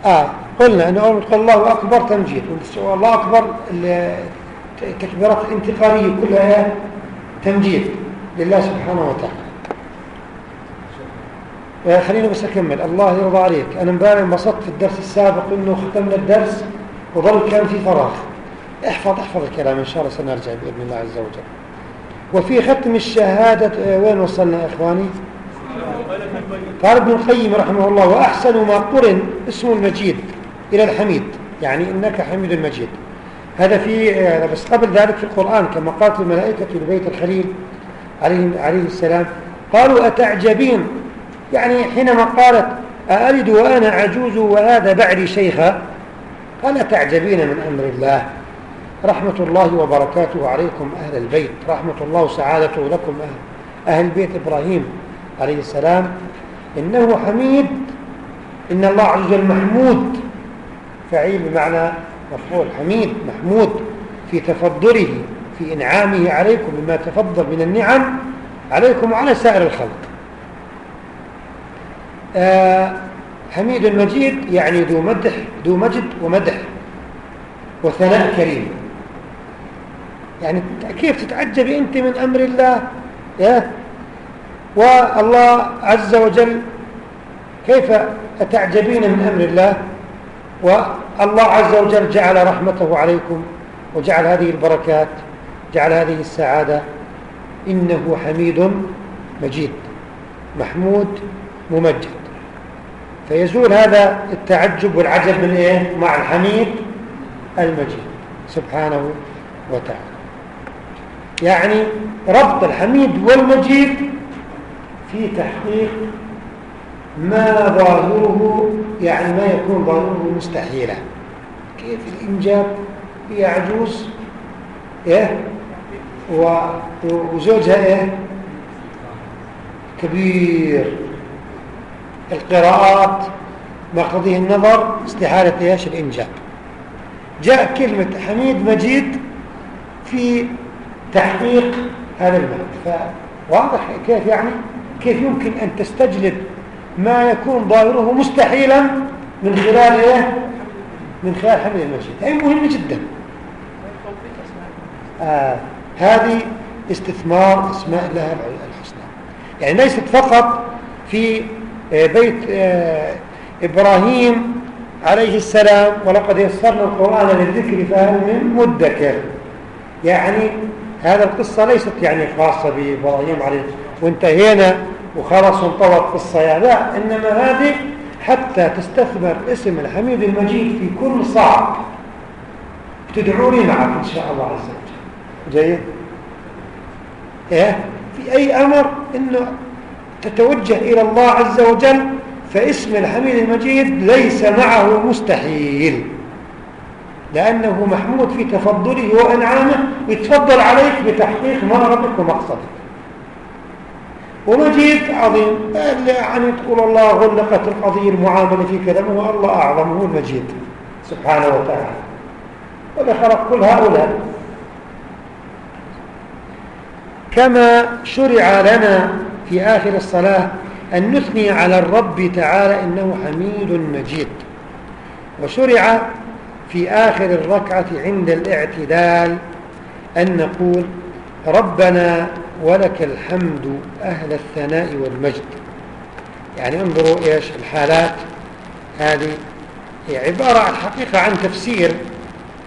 S1: آه. قلنا أنه أول تقول الله أكبر تمجيد والله أكبر التكبيرات الانتقالية كلها تمجيد لله سبحانه وتعالى. خليني بس أكمل. الله يرضى عليك. أنا امبارح انبسطت في الدرس السابق أنه ختمنا الدرس وظل كان في فراغ. احفظ احفظ الكلام إن شاء الله سنرجع بإذن الله عز وجل. وفي ختم الشهادة وين وصلنا يا إخواني؟ قال ابن القيم رحمه الله وأحسن ما قرن اسم المجيد. إلى الحميد يعني إنك حميد المجيد. هذا في بس قبل ذلك في القرآن كما قالت الملائكة لبيت الخليل عليه, عليه السلام قالوا أتعجبين؟ يعني حينما قالت أألد وأنا عجوز وهذا بعدي شيخا؟ قال أتعجبين من أمر الله؟ رحمة الله وبركاته عليكم أهل البيت رحمة الله وسعادته لكم أهل, أهل بيت إبراهيم عليه السلام. إنه حميد إن الله عز وجل محمود. فعيل بمعنى مفعول حميد محمود في تفضله في إنعامه عليكم بما تفضل من النعم عليكم وعلى سائر الخلق. آه حميد مجيد يعني ذو مدح ذو مجد ومدح وثناء كريم. يعني كيف تتعجب أنت من أمر الله؟ يا والله عز وجل كيف تعجبين من أمر الله؟ والله عز وجل جعل رحمته عليكم وجعل هذه البركات جعل هذه السعادة إنه حميد مجيد محمود ممجد فيزول هذا التعجب والعجب من إيه؟ مع الحميد المجيد سبحانه وتعالى يعني ربط الحميد والمجيد في تحقيق ما ظاهره يعني ما يكون ظاهره مستحيلا كيف الإنجاب؟ هي عجوز إيه؟ وزوجها إيه؟ كبير. القراءات مقضيه النظر استحالة إيش؟ الإنجاب. جاء كلمة حميد مجيد في تحقيق هذا المعنى. فواضح كيف يعني؟ كيف يمكن أن تستجلب ما يكون ظاهره مستحيلا من خلال إيه؟ من خلال حمل المسجد. هي مهمة جدا. آه هذه استثمار إسماء الله الحسنى. يعني ليست فقط في آه، بيت آه، إبراهيم عليه السلام ولقد يسرنا القرآن للذكر فهل من مدكر؟ يعني هذا القصة ليست يعني خاصة بإبراهيم عليه وانتهينا انطوت قصة يعني. لا إنما هذه حتى تستثمر اسم الحميد المجيد في كل صعب تدعوني معك إن شاء الله عز وجل. جيد. إيه؟ في أي أمر إنه تتوجه إلى الله عز وجل فاسم الحميد المجيد ليس معه مستحيل. لأنه محمود في تفضله وإنعامه يتفضل عليك بتحقيق مرضك ومقصدك ومجيد عظيم. يعني تقول الله غلقت القضية المعاملة في كذا هو الله أعظم هو المجيد سبحانه وتعالى. وذا خلق كل هؤلاء. كما شرع لنا في آخر الصلاة أن نثني على الرب تعالى إنه حميد مجيد. وشرع في آخر الركعة عند الاعتدال أن نقول ربنا ولك الحمد أهل الثناء والمجد. يعني انظروا إيش الحالات. هذه هي عبارة عن حقيقة عن تفسير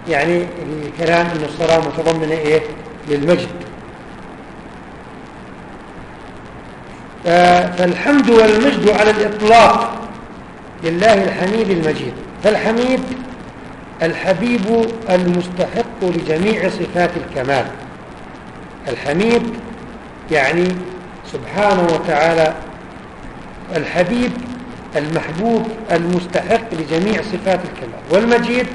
S1: يعني لكلام أن الصلاة متضمنة إيه؟ للمجد. فالحمد والمجد على الإطلاق لله الحميد المجيد. فالحميد الحبيب المستحق لجميع صفات الكمال. الحميد يعني سبحانه وتعالى الحبيب المحبوب المستحق لجميع صفات الكمال والمجيد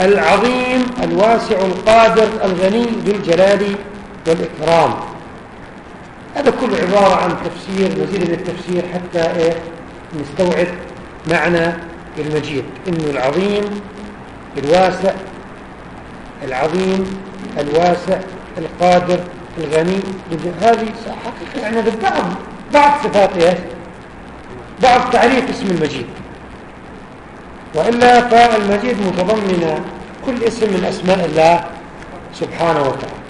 S1: العظيم الواسع القادر الغني ذو الجلال والإكرام. هذا كله عبارة عن تفسير مزيد من التفسير حتى إيه؟ نستوعب معنى المجيد. إنه العظيم الواسع العظيم الواسع القادر الغني هذه حقيقة يعني بعض بعض صفات إيش؟ بعض تعريف اسم المجيد. وإلا فالمجيد متضمن كل اسم من أسماء الله سبحانه وتعالى.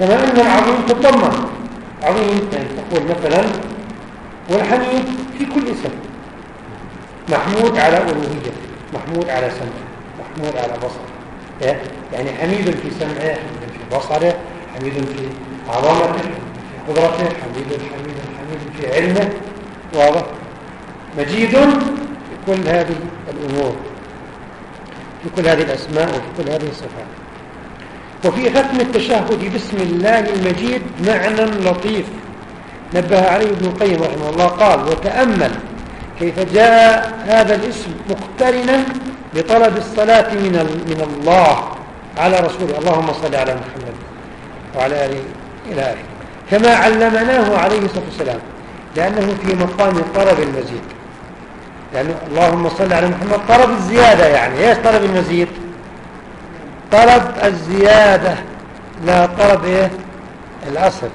S1: كما أن العظيم تضمن عظيم يعني تقول مثلا والحميد في كل اسم. محمود على ألوهيته محمود على سمعه محمود على بصره إيه؟ يعني حميد في سمعه. بصره حميد في عظمته في قدرته حميد حميد حميد في علمه. واضح؟ مجيد في كل هذه الأمور في كل هذه الأسماء وفي كل هذه الصفات. وفي ختم التشهد بسم الله المجيد معنى لطيف نبه عليه ابن القيم رحمه الله قال وتأمل كيف جاء هذا الاسم مقترنا بطلب الصلاة من من الله على رسوله. اللهم صل على محمد. وعلى آله إلى آخره كما علمناه عليه الصلاة والسلام لأنه في مقام طلب المزيد. يعني اللهم صل على محمد. طلب الزيادة يعني. إيش طلب المزيد؟ طلب الزيادة. لا طلب إيه؟ الأصل.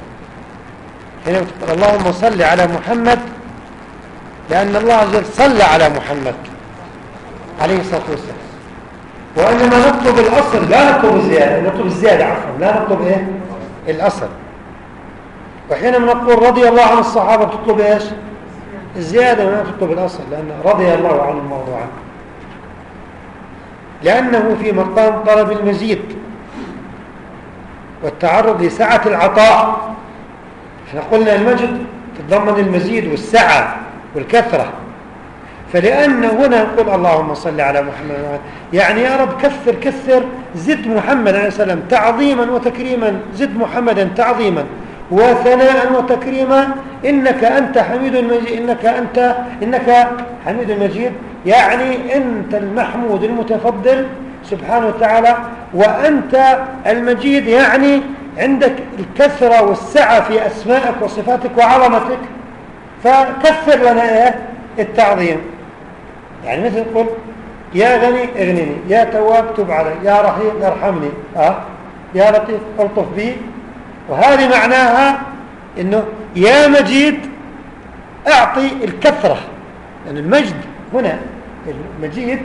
S1: هنا اللهم صل على محمد. لأن الله عز وجل صلى على محمد. عليه الصلاة والسلام. وإنما نطلب الأصل لا نطلب الزيادة نطلب الزيادة عفوا لا نطلب إيه؟ الأصل. وحينما نقول رضي الله عن الصحابة تطلب إيش؟ الزيادة ما تطلب الأصل لأن رضي الله عن الموضوع. لأنه في مقام طلب المزيد والتعرض لسعة العطاء. إحنا قلنا المجد تتضمن المزيد والسعة والكثرة. فلأن هنا نقول اللهم صل على محمد. يعني يا رب كثر كثر زد محمد عليه السلام تعظيما وتكريما زد محمدا تعظيما. وثناء وتكريما إنك أنت حميد مجيد إنك أنت إنك حميد مجيد يعني أنت المحمود المتفضل سبحانه وتعالى وأنت المجيد يعني عندك الكثرة والسعة في أسمائك وصفاتك وعظمتك. فكثر لنا التعظيم. يعني مثل قل يا غني اغنني يا تواب تب علي يا رحيم ارحمني أه؟ يا لطيف ألطف بي. وهذه معناها إنه يا مجيد أعطي الكثرة. لأن يعني المجد هنا المجيد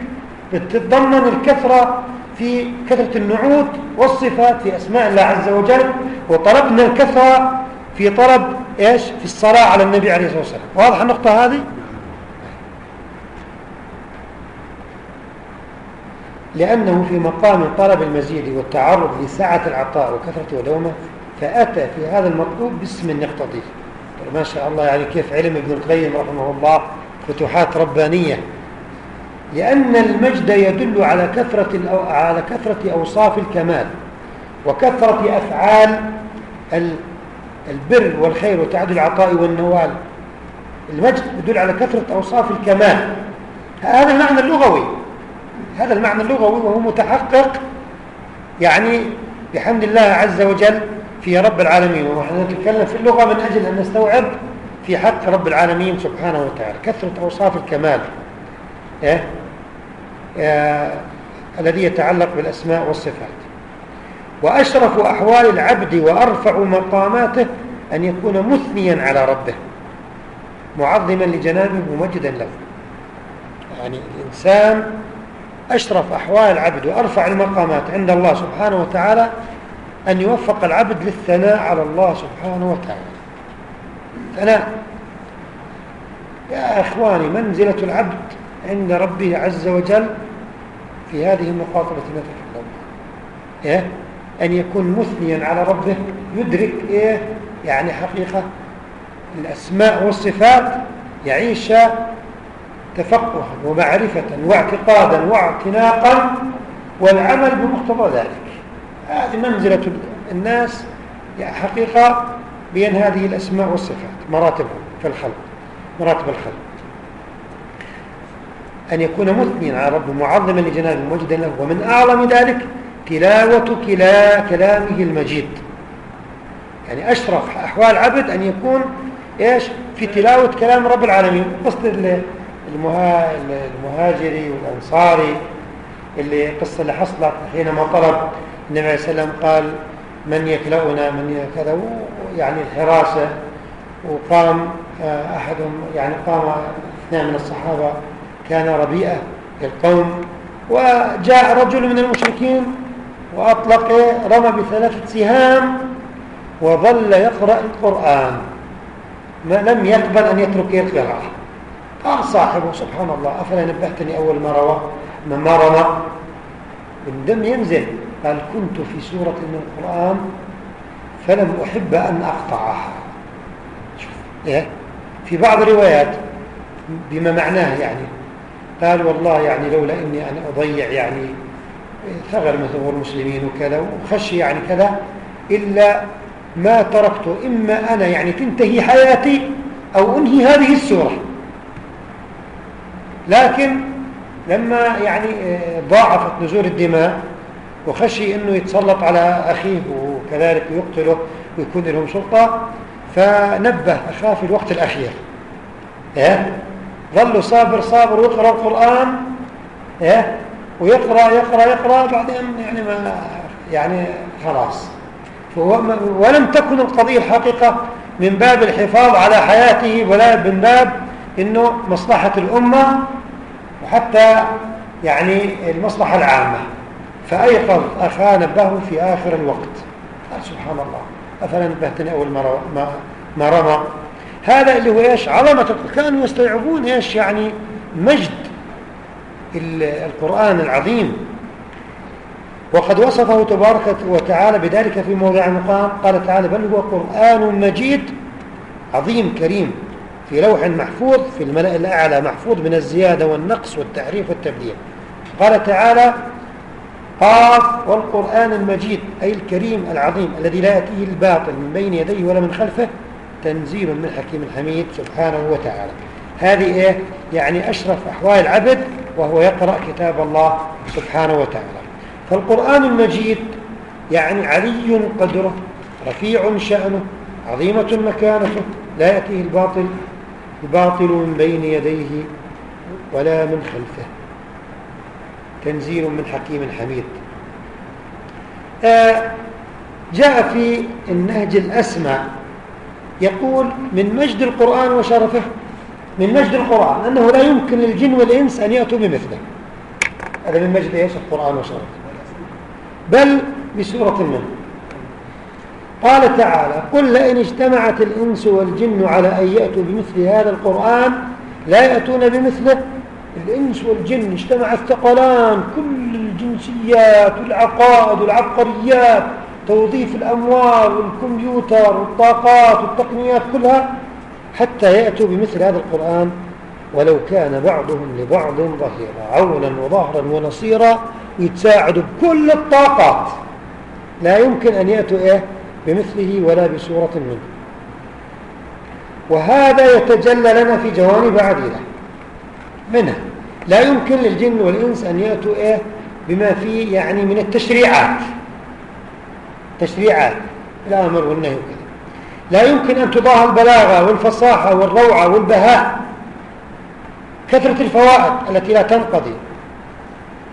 S1: بتتضمن الكثرة في كثرة النعوت والصفات في أسماء الله عز وجل وطلبنا الكثرة في طلب إيش؟ في الصلاة على النبي عليه الصلاة والسلام. واضح النقطة هذه؟ لأنه في مقام طلب المزيد والتعرض لسعة العطاء وكثرة ودومه فأتى في هذا المطلوب باسم يقتضيه ما شاء الله يعني كيف علم ابن القيم رحمه الله فتوحات ربانية. لأن المجد يدل على كثرة على كثرة أوصاف الكمال وكثرة أفعال البر والخير وتعدي العطاء والنوال. المجد يدل على كثرة أوصاف الكمال. هذا المعنى اللغوي هذا المعنى اللغوي وهو متحقق يعني بحمد الله عز وجل في رب العالمين ونحن نتكلم في اللغة من أجل أن نستوعب في حق رب العالمين سبحانه وتعالى كثرة أوصاف الكمال إيه؟ إيه؟ الذي يتعلق بالأسماء والصفات وأشرف أحوال العبد وأرفع مقاماته أن يكون مثنيا على ربه معظما لجنابه ممجدا له يعني الإنسان أشرف أحوال العبد وأرفع المقامات عند الله سبحانه وتعالى أن يوفق العبد للثناء على الله سبحانه وتعالى ثناء يا إخواني منزلة العبد عند ربه عز وجل في هذه النقاط التي نتكلم إيه؟ أن يكون مثنيا على ربه يدرك إيه؟ يعني حقيقة الأسماء والصفات يعيش تفقها ومعرفة واعتقادا واعتناقا والعمل بمقتضى ذلك. هذه منزلة الناس حقيقة بين هذه الأسماء والصفات مراتبهم في الخلق مراتب الخلق. أن يكون مثنيا على ربه معظما لجنابه موجدا له ومن أعظم ذلك تلاوة كلا كلامه المجيد. يعني أشرف أحوال عبد أن يكون إيش؟ في تلاوة كلام رب العالمين. قصد المهاجري والأنصاري اللي قصة اللي حصلت حينما طلب النبي عليه السلام قال من يكلؤنا من كذا يعني الحراسة وقام آه، أحدهم يعني قام اثنان من الصحابة كان ربيئة القوم وجاء رجل من المشركين وأطلق رمى بثلاثة سهام وظل يقرأ القرآن ما لم يقبل أن يترك القراءة. قال صاحبه سبحان الله أفلا نبهتني أول ما روى؟ ما رمى الدم ينزل. قال كنت في سورة من القرآن فلم أحب أن أقطعها. شوف إيه؟ في بعض الروايات بما معناه يعني. قال والله يعني لولا إني أنا أضيع يعني ثغر مثل المسلمين وكذا وخشي يعني كذا إلا ما تركته إما أنا يعني تنتهي حياتي أو أنهي هذه السورة. لكن لما يعني آه، ضاعفت نزول الدماء وخشي أنه يتسلط على أخيه وكذلك يقتله ويكون لهم سلطة فنبه أخاه في الوقت الأخير إيه؟ ظل صابر صابر ويقرأ القرآن إيه؟ ويقرأ يقرأ يقرأ بعدين يعني ما يعني خلاص ولم تكن القضية الحقيقة من باب الحفاظ على حياته ولا من باب إنه مصلحة الأمة وحتى يعني المصلحة العامة. فأيقظ أخاه نبهه في آخر الوقت. قال سبحان الله. أفلا نبهتني أول ما, ما رمى. هذا اللي هو إيش؟ عظمة كانوا يستيعبون إيش يعني مجد القرآن العظيم. وقد وصفه تبارك وتعالى بذلك في موضع المقام قال تعالى بل هو قرآن مجيد عظيم كريم. في لوح محفوظ في الملأ الأعلى محفوظ من الزيادة والنقص والتحريف والتبديل قال تعالى قاف والقرآن المجيد أي الكريم العظيم الذي لا يأتيه الباطل من بين يديه ولا من خلفه تنزيل من حكيم الحميد سبحانه وتعالى. هذه إيه؟ يعني أشرف أحوال العبد وهو يقرأ كتاب الله سبحانه وتعالى. فالقرآن المجيد يعني علي قدره رفيع شأنه عظيمة مكانته لا يأتيه الباطل الباطل من بين يديه ولا من خلفه. تنزيل من حكيم حميد. آه جاء في النهج الأسمى يقول من مجد القرآن وشرفه من مجد القرآن أنه لا يمكن للجن والإنس أن يأتوا بمثله. هذا من مجد إيش؟ القرآن وشرفه. بل بسورة منه. قال تعالى قل لئن اجتمعت الإنس والجن على أن يأتوا بمثل هذا القرآن لا يأتون بمثله. الإنس والجن اجتمع الثقلان كل الجنسيات والعقائد والعبقريات توظيف الأموال والكمبيوتر والطاقات والتقنيات كلها حتى يأتوا بمثل هذا القرآن. ولو كان بعضهم لبعض ظهيرا عونا وظهرا ونصيرا يتساعدوا بكل الطاقات. لا يمكن أن يأتوا إيه؟ بمثله ولا بصورة منه. وهذا يتجلى لنا في جوانب عديدة. منها لا يمكن للجن والإنس أن يأتوا إيه؟ بما فيه يعني من التشريعات. تشريعات الأمر والنهي وكذا. لا يمكن أن تضاهى البلاغة والفصاحة والروعة والبهاء. كثرة الفوائد التي لا تنقضي.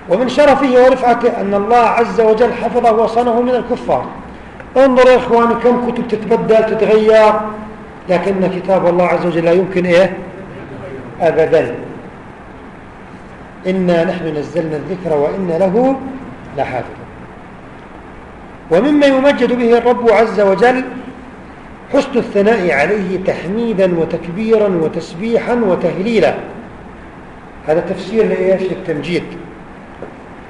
S1: ومن شرفه ورفعته أن الله عز وجل حفظه وصنه من الكفار. انظر يا إخواني كم كتب تتبدل تتغير؟ لكن كتاب الله عز وجل لا يمكن إيه؟ أبدا. إنا نحن نزلنا الذكر وإنا له لحافظ. ومما يمجد به الرب عز وجل حسن الثناء عليه تحميدا وتكبيرا وتسبيحا وتهليلا. هذا تفسير لإيش؟ للتمجيد.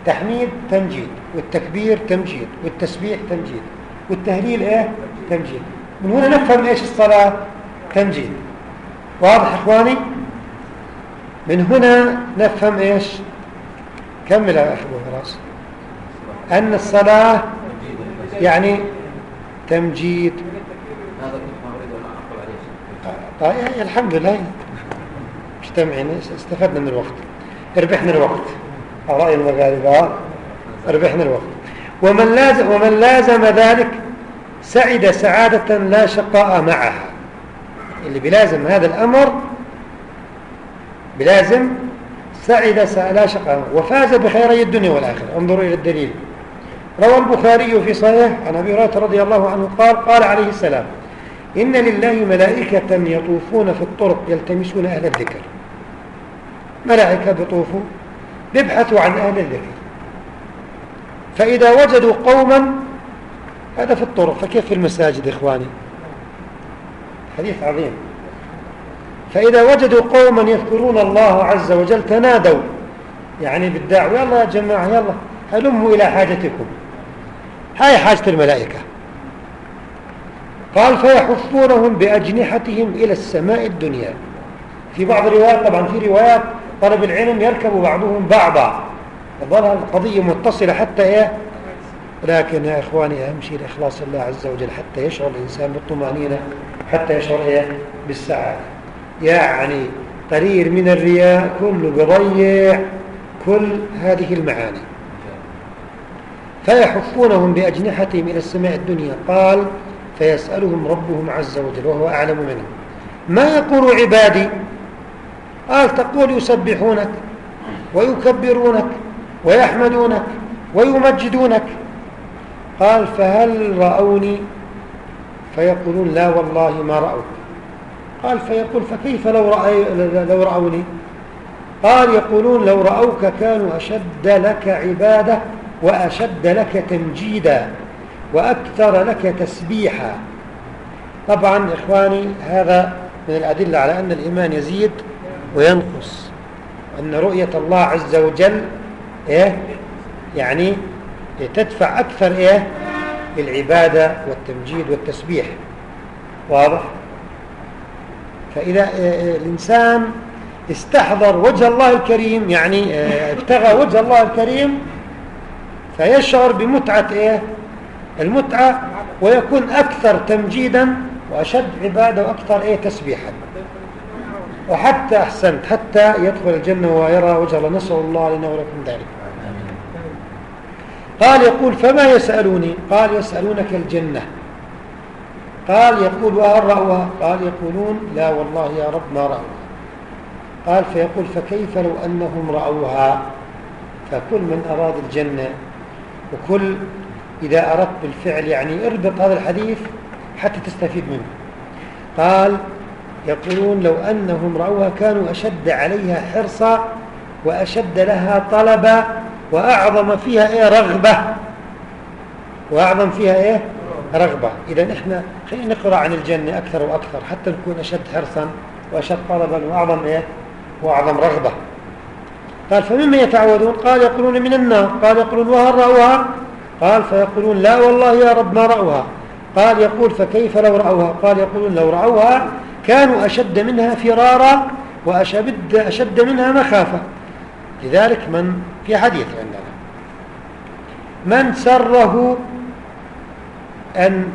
S1: تحميد تمجيد والتكبير تمجيد والتسبيح تمجيد. والتهليل إيه؟ تمجيد. من هنا نفهم إيش الصلاة؟ تمجيد. واضح إخواني؟ من هنا نفهم إيش؟ كمل يا أخي فراس. أن الصلاة يعني تمجيد. طيب الحمد لله. مجتمعين استفدنا من الوقت. ربحنا الوقت. رأي المغاربة ربحنا الوقت. ومن لازم, ومن لازم ذلك سعد سعادة لا شقاء معها. اللي بلازم هذا الأمر بلازم سعد لا شقاء وفاز بخيري الدنيا والآخرة. انظروا إلى الدليل. روى البخاري في صحيح عن أبي هريرة رضي الله عنه قال قال عليه السلام إن لله ملائكة يطوفون في الطرق يلتمسون أهل الذكر. ملائكة بيطوفوا بيبحثوا عن أهل الذكر. فإذا وجدوا قوما هذا في الطرق فكيف في المساجد إخواني؟ حديث عظيم. فإذا وجدوا قوما يذكرون الله عز وجل تنادوا يعني بالدعوة يلا يا جماعة يلا هلموا إلى حاجتكم. هاي حاجة الملائكة. قال فيحفونهم بأجنحتهم إلى السماء الدنيا. في بعض الروايات طبعا في روايات طلب العلم يركب بعضهم بعضا. ظل القضية متصلة حتى إيه؟ لكن يا إخواني أهم شيء الإخلاص الله عز وجل حتى يشعر الإنسان بالطمأنينة حتى يشعر إيه؟ بالسعادة. يعني قرير من الرياء كله بضيع كل هذه المعاني. فيحفونهم بأجنحتهم إلى السماء الدنيا. قال فيسألهم ربهم عز وجل وهو أعلم منهم ما يقول عبادي؟ قال تقول يسبحونك ويكبرونك ويحمدونك ويمجدونك قال فهل رأوني؟ فيقولون لا والله ما رأوك. قال فيقول فكيف لو, رأي لو رأوني؟ قال يقولون لو رأوك كانوا أشد لك عبادة وأشد لك تمجيدا وأكثر لك تسبيحا. طبعا إخواني هذا من الأدلة على أن الإيمان يزيد وينقص. أن رؤية الله عز وجل إيه؟ يعني تدفع أكثر إيه؟ العبادة والتمجيد والتسبيح. واضح؟ فإذا آه، الإنسان استحضر وجه الله الكريم يعني آه، ابتغى وجه الله الكريم فيشعر بمتعة إيه؟ المتعة ويكون أكثر تمجيدا وأشد عبادة وأكثر إيه؟ تسبيحا. وحتى أحسنت حتى يدخل الجنة ويرى وجه الله. نسأل الله لنا ولكم ذلك. قال يقول فما يسألوني؟ قال يسألونك الجنة. قال يقول وهل رأوها قال يقولون لا والله يا رب ما رأوها قال فيقول فكيف لو أنهم رأوها؟ فكل من أراد الجنة وكل إذا أردت بالفعل يعني اربط هذا الحديث حتى تستفيد منه. قال يقولون لو أنهم رأوها كانوا أشد عليها حرصا وأشد لها طلبا وأعظم فيها إيه؟ رغبة. وأعظم فيها إيه؟ رغبة. إذا إحنا خلينا نقرأ عن الجنة أكثر وأكثر حتى نكون أشد حرصا وأشد طلبا وأعظم إيه؟ وأعظم رغبة. قال فمما يتعودون قال يقولون من النار. قال يقولون وهل رأوها؟ قال فيقولون لا والله يا رب ما رأوها. قال يقول فكيف لو رأوها؟ قال يقولون لو رأوها كانوا أشد منها فرارا وأشد أشد منها مخافة. لذلك من في حديث عندنا. من سره أن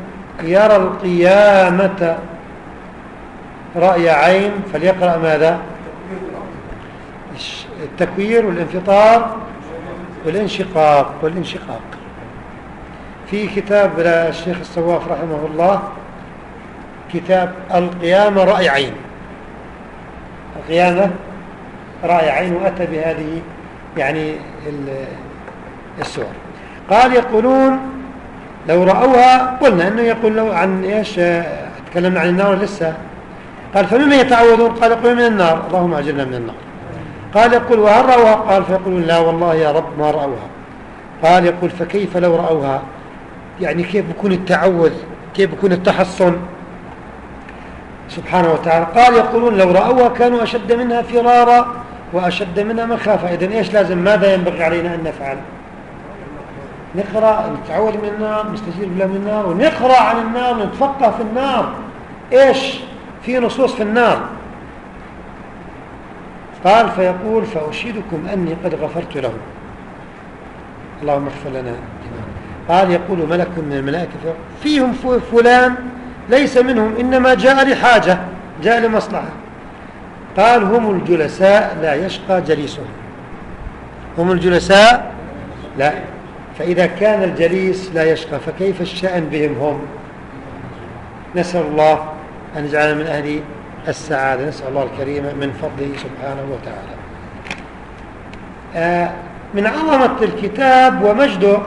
S1: يرى القيامة رأي عين فليقرأ ماذا؟ التكوير والانفطار والانشقاق والانشقاق. في كتاب للشيخ السواف رحمه الله كتاب القيامة رأي عين. القيامة رأي عين وأتى بهذه يعني السور. قال يقولون لو رأوها قلنا أنه يقول لو عن إيش تكلمنا عن النار لسه. قال فمما يتعوذون؟ قال يقولون من النار. اللهم أجرنا من النار. قال يقول وهل رأوها؟ قال فيقولون لا والله يا رب ما رأوها. قال يقول فكيف لو رأوها؟ يعني كيف بكون التعوذ؟ كيف بكون التحصن؟ سبحانه وتعالى. قال يقولون لو رأوها كانوا أشد منها فرارا. وأشد منها مخافة. إذن إيش لازم؟ ماذا ينبغي علينا أن نفعل؟ نقرأ نتعوذ من النار نستجير بالله من النار ونقرأ عن النار نتفقه في النار. إيش؟ في نصوص في النار. قال فيقول فأشهدكم أني قد غفرت لهم. اللهم اغفر لنا. قال يقول ملك من الملائكة فيهم فلان ليس منهم إنما جاء لحاجة جاء لمصلحة. قال هم الجلساء لا يشقى جليسهم. هم الجلساء لا. فإذا كان الجليس لا يشقى فكيف الشأن بهم هم؟ نسأل الله أن يجعلنا من أهل السعادة. نسأل الله الكريم من فضله سبحانه وتعالى. آه، من عظمة الكتاب ومجده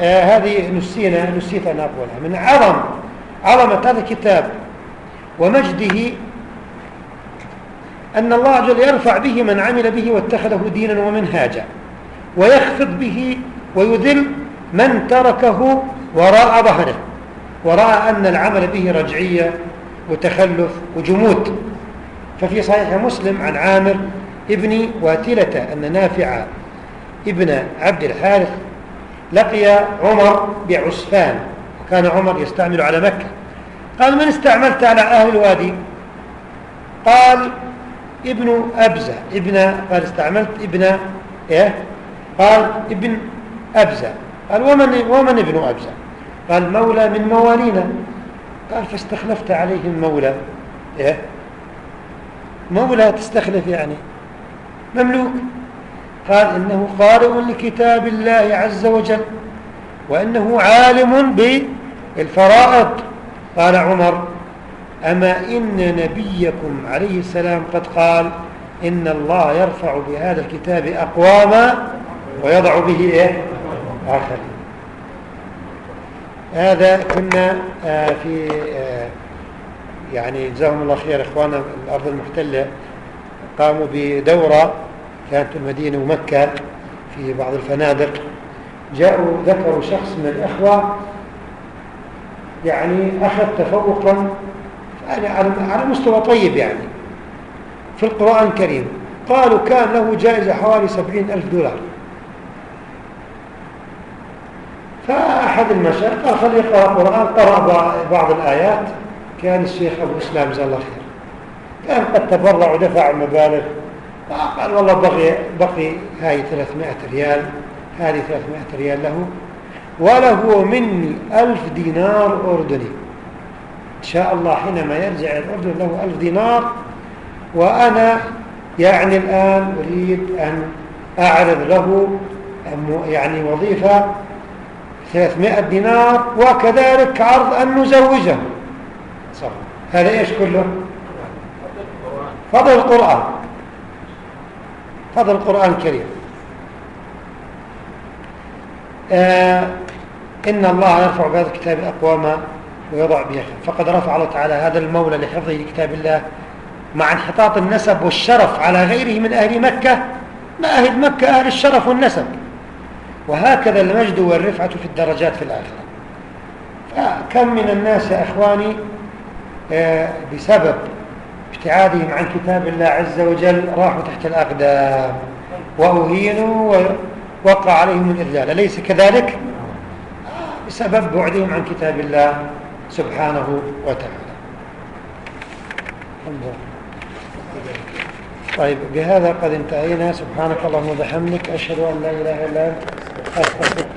S1: آه هذه نسينا نسيت أن أقولها. من عظم عظمة هذا الكتاب ومجده أن الله وجل يرفع به من عمل به واتخذه دينا ومنهاجا ويخفض به ويذل من تركه وراء ظهره ورأى أن العمل به رجعية وتخلف وجمود. ففي صحيح مسلم عن عامر ابن واتلة أن نافع ابن عبد الحارث لقي عمر بعسفان وكان عمر يستعمل على مكة. قال من استعملت على أهل الوادي؟ قال ابن أبزة. ابن قال استعملت ابن إيه؟ قال ابن أبزة. قال ومن, ومن ابن أبزة؟ قال مولى من موالينا. قال فاستخلفت عليهم مولى. إيه؟ مولى تستخلف يعني. مملوك. قال إنه قارئ لكتاب الله عز وجل وإنه عالم الفرائض قال عمر أما إن نبيكم عليه السلام قد قال إن الله يرفع بهذا الكتاب أقواما ويضع به إيه؟ آخرين. هذا كنا آه، في آه، يعني جزاهم الله خير إخوانا الأرض المحتلة قاموا بدورة كانت المدينة ومكة في بعض الفنادق. جاءوا ذكروا شخص من الأخوة يعني أخذ تفوقا يعني على مستوى طيب يعني. في القرآن الكريم قالوا كان له جائزة حوالي سبعين ألف دولار. فأحد المشايخ قال خليه يقرأ القرآن قرأ بعض الآيات. كان الشيخ أبو إسلام جزاه الله خير. كان قد تبرع ودفع مبالغ فقال والله بقي بقي هاي 300 ريال هذه 300 ريال له وله مني ألف دينار أردني. شاء الله حينما يرجع الأردن له ألف دينار وأنا يعني الآن أريد أن أعرض له يعني وظيفة 300 دينار وكذلك عرض أن نزوجه. هذا إيش كله؟ فضل القرآن. فضل القرآن الكريم. آه إن الله يرفع بهذا الكتاب أقواما ويضع به فقد رفع الله تعالى هذا المولى لحفظه لكتاب الله مع انحطاط النسب والشرف على غيره من أهل مكة ما أهل مكة أهل الشرف والنسب. وهكذا المجد والرفعة في الدرجات في الآخرة. فكم من الناس يا أخواني آه، بسبب ابتعادهم عن كتاب الله عز وجل راحوا تحت الأقدام. وأهينوا ووقع عليهم الإذلال. أليس كذلك؟ بسبب بعدهم عن كتاب الله. سبحانه وتعالى. طيب بهذا قد انتهينا. سبحانك اللهم وبحمدك. أشهد أن لا إله إلا أنت. أستغفرك.